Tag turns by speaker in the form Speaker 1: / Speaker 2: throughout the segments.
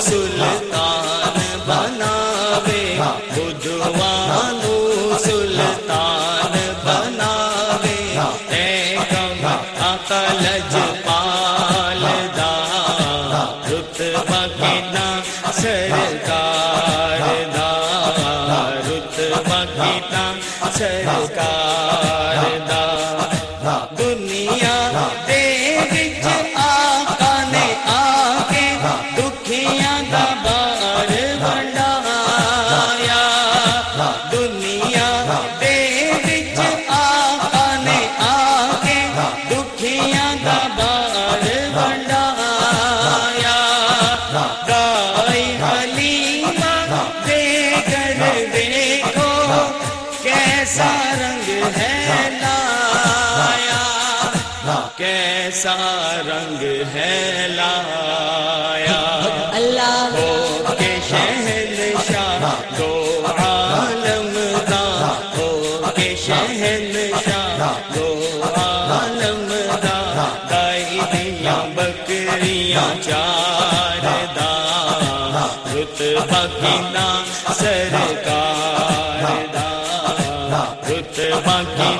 Speaker 1: سلطان بناوے بدھوانو سلطان بناوے، اے کم اقلج پال دا رتبہ کنا سرکار دا رتبہ کنا سرکار کیسا رنگ ہے لایا؟
Speaker 2: اللہ۔
Speaker 1: ہو کے شہن شاہ دو عالم دا ہو کے شہن شاہ دو عالم دا دائی دیاں بکریاں چار دا رتبہ کنا سرکار دا رتبہ کنا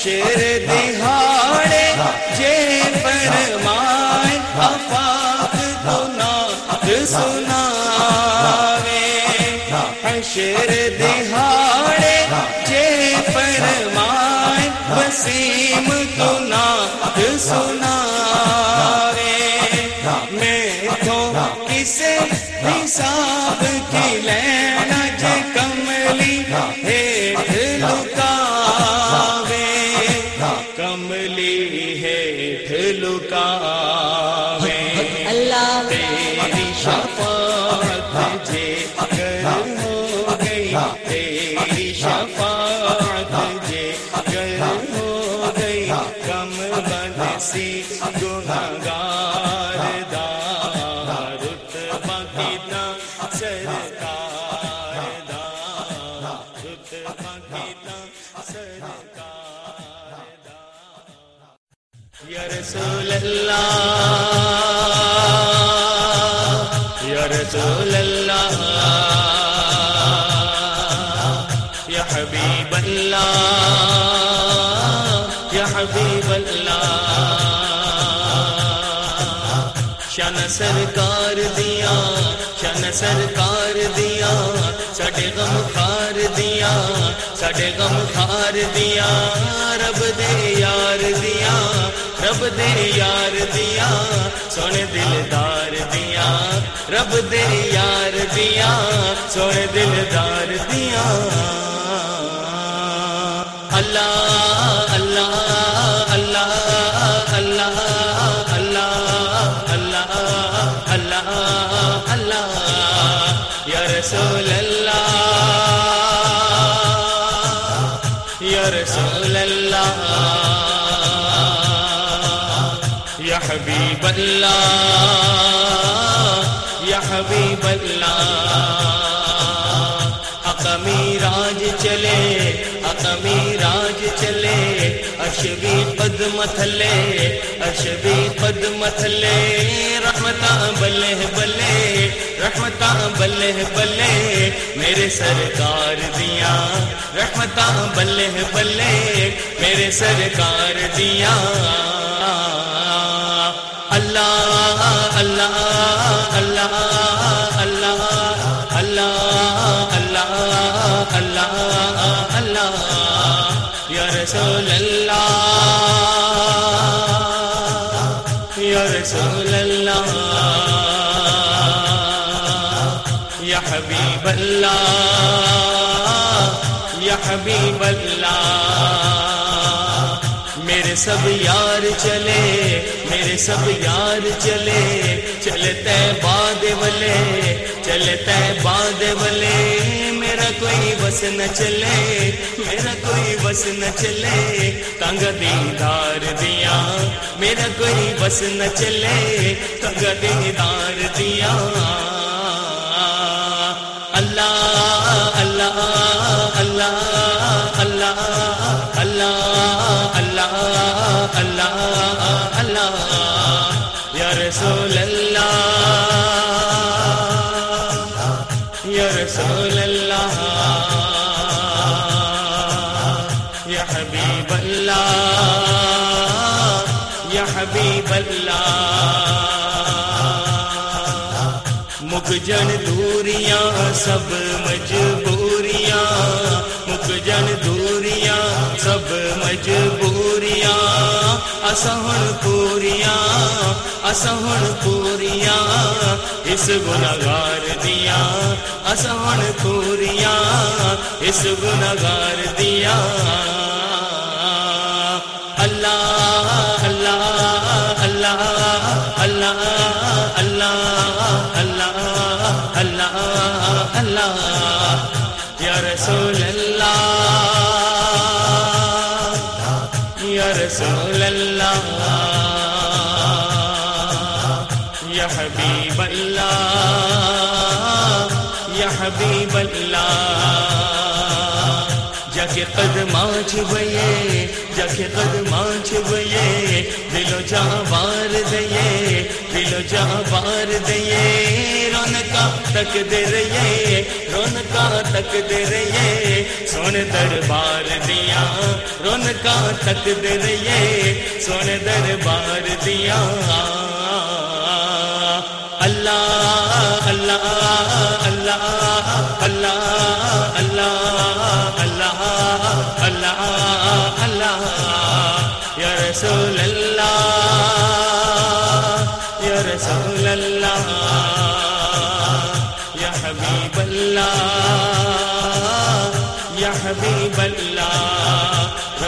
Speaker 1: دا حشر دہاڑے، جے فرمائے، افاق کو نات سناوے۔ حشر دہاڑے، جے فرمائے، وسیم کو نات سناوے۔ میں تو کسے حساب کی لینا ہو گئی کم بنسی گناہگار دا رتبہ کتنا سرکار دا رتبہ سرکار یا رسول اللہ یا رسول اللہ سرکار دیا، شان سرکار دیا سڈے غم خار دیا سڈے غم خار دیا، رب دے یار دیا، رب دے یار دیا، سونے دلدار دیا، رب دے یار دیا، سونے دلدار دیا۔ اللہ یا حبیب اللہ یا حبیب اللہ حقمی راج چلے حقمی راج چلے، اشبی قدم تھلے اشبی قدم تھلے رحمتاں بلے بلے، رحمتاں بلے بلے، میرے سرکار دیا رحمتاں بلے بلے، میرے سرکار دیا اللہ اللہ اللہ اللہ اللہ اللہ اللہ اللہ، یا رسول اللہ، یا رسول اللہ، یا حبیب اللہ۔ میرے سب یار چلے، میرے سب یار چلے۔ چلتے باد ولے، چلتے باد ولے۔ میرا کوئی بس نہ چلے، میرا کوئی بس نہ چلے۔ تنگ دیدار دیا، میرا کوئی بس نہ چلے۔ تنگ دیدار دیا۔ رسول اللہ، یا رسول اللہ، یا حبیب اللہ، یا حبیب اللہ۔ مک جن دوریاں، سب مجبوریاں۔ مک جن دوریاں، سب مجبوریاں۔ اسہن پوریاں۔ اسہن پوریاں اس گناہگار دیاں اسہن پوریاں اس گناہگار دیاں اللہ اللہ اللہ اللہ اللہ اللہ اللہ اللہ یا رسول اللہ یا رسول اللہ یا حبیب اللہ یا حبیب اللہ جگہ قدماں چھوئے جگہ قدماں چھوئے دلو جہاں بار دئیے دلو جہاں بار دئیے. رونقا تک دے رہیے رونقا تک دے رہیے سون دربار دیا رونقا تک دے رہیے سون دربار دیا اللہ اللہ اللہ اللہ اللہ اللہ اللہ اللہ یا رسول اللہ یا رسول اللہ یا حبیب اللہ یا حبیب اللہ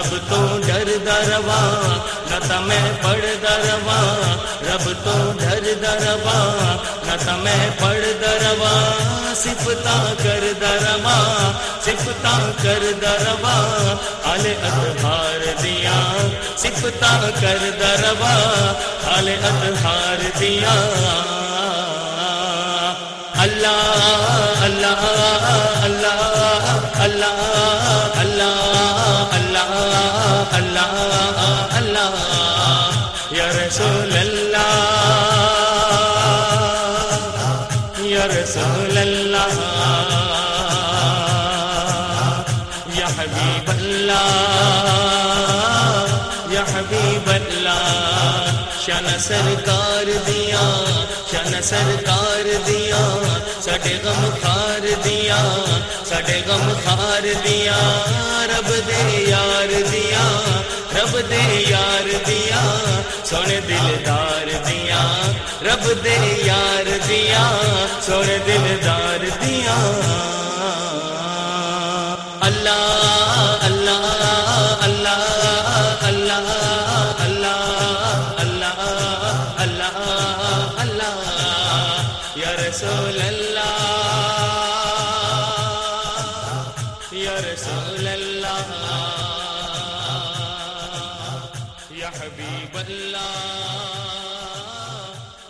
Speaker 1: رب تو ڈر دروا، نہ تمہیں پڑھ دروا۔ رب تو ڈر دروا، نہ تمہیں پڑھ دروا۔ صفتا کر دروا صفتا کر دروا۔ حال ادھار دیا صفتا کر دروا۔ حال ادھار دیا۔ اللہ اللہ رسول اللہ، یا رسول اللہ، یا حبیب اللہ، یا حبیب اللہ، شان سرکار دیا، شان سرکار دیا سڈے غم خار دیا سڈے غم خار دیا، رب دے یار دیا۔ رب دے یار دیا سونے دلدار دیا رب دے یار دیا سونے دلدار دیا اللہ اللہ اللہ یا حبیب اللہ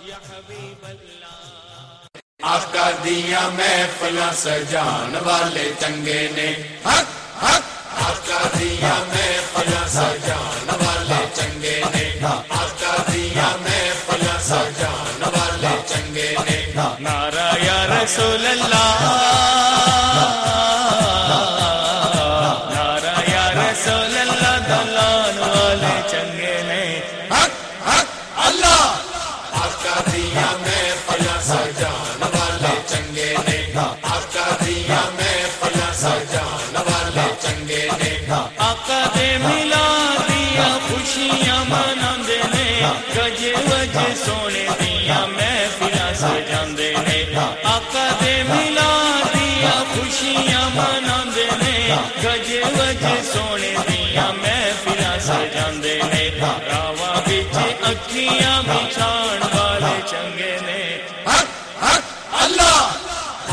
Speaker 1: یا حبیب اللہ
Speaker 3: آقا دیا محفلاں سجان والے چنگے نے۔ حق حق آقا دیا محفلاں سجان والے چنگے نے۔ آقا دیا محفلاں سجان والے چنگے نے۔
Speaker 1: نعرہ یا رسول اللہ گج وج سونے دیا محفلاں سجاندے نے راواں وچ اکھیاں بچھان والے چنگے نے
Speaker 3: حق حق اللہ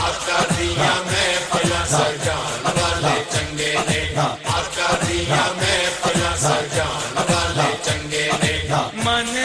Speaker 3: آقا دیا محفلاں سجان والے چنگے نے آقا دیا سجان والے چنگے نے
Speaker 1: من